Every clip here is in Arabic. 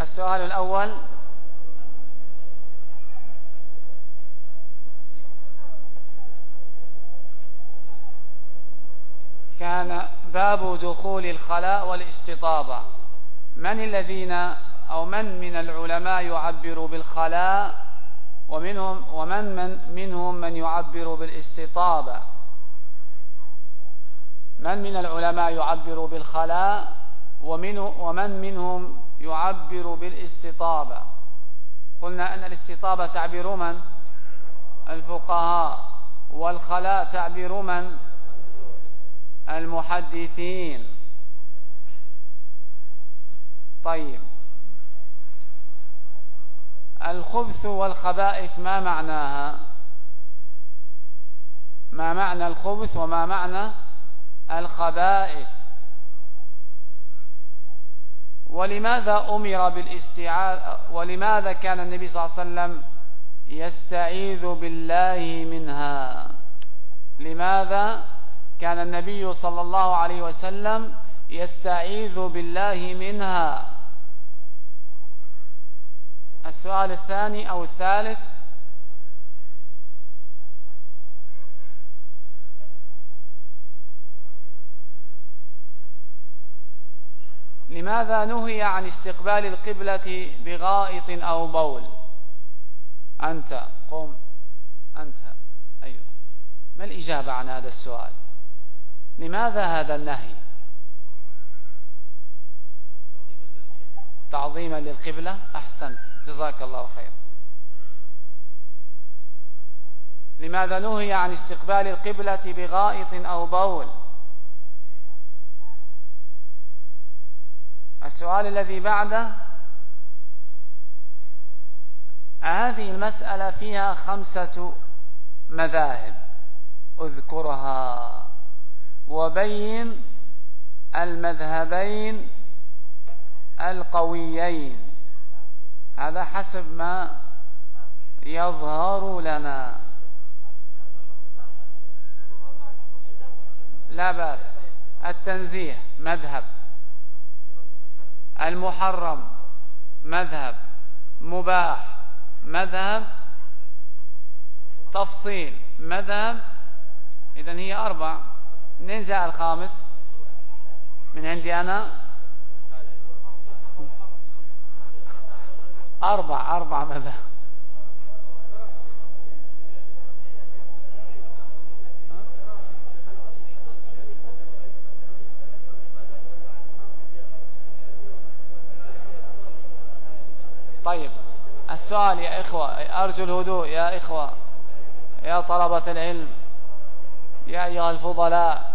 السؤال الأول. كان باب دخول الخلاء والاستطابة. من الذين أو من من العلماء يعبر بالخلاء ومنهم ومن من منهم من يعبر بالاستطابة؟ من من العلماء يعبر بالخلاء ومنه ومن منهم يعبر بالاستطابة. قلنا أن الاستطابة تعبير من؟ الفقهاء. والخلاء تعبير من؟ المحدثين. طيب. الخبث والخبائث ما معناها؟ ما معنى الخبث وما معنى الخبائث؟ ولماذا أمر بالاستعاذ ولماذا كان النبي صلى الله عليه وسلم يستعيذ بالله منها؟ لماذا كان النبي صلى الله عليه وسلم يستعيذ بالله منها؟ السؤال الثاني أو الثالث لماذا نهي عن استقبال القبلة بغائط أو بول؟ أنت قم. أنت. أيوه. ما الإجابة عن هذا السؤال؟ لماذا هذا النهي؟ تعظيما للقبلة؟ أحسنت جزاك الله خير. لماذا نهي عن استقبال القبلة بغائط أو بول؟ السؤال الذي بعده هذه المسألة فيها خمسة مذاهب أذكرها. وبين المذهبين القويين. هذا حسب ما يظهر لنا. لا بأس. التنزيه مذهب. المحرم مذهب مباح مذهب تفصيل مذهب. إذن هي أربع. منين جاء الخامس؟ من عندي أنا؟ أربع أربع مذهب طيب السؤال يا إخوة أرجو الهدوء يا إخوة يا طلبة العلم يا أيها الفضلاء.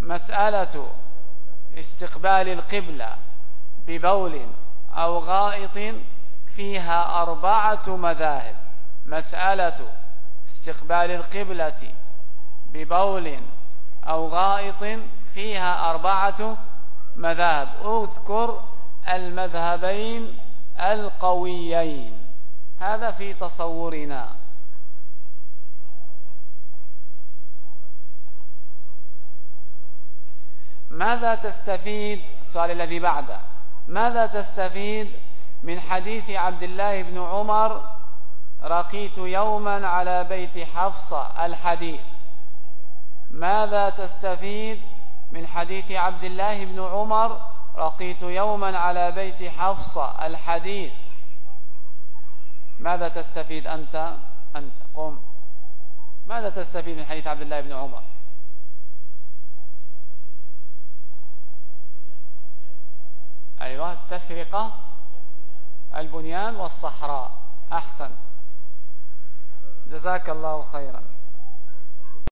مسألة استقبال القبلة ببول أو غائط فيها أربعة مذاهب. مسألة استقبال القبلة ببول أو غائط فيها أربعة مذاهب اذكر المذهبين القويين. هذا في تصورنا. ماذا تستفيد؟ السؤال الذي بعده. ماذا تستفيد من حديث عبد الله بن عمر؟ رقيت يوما على بيت حفصة الحديث. ماذا تستفيد من حديث عبد الله بن عمر رقيت يوما على بيت حفصة الحديث. ماذا تستفيد أنت؟ أنت قم. ماذا تستفيد من حديث عبد الله بن عمر؟ أيوة التفرقة البنيان والصحراء. أحسن. جزاك الله خيرا.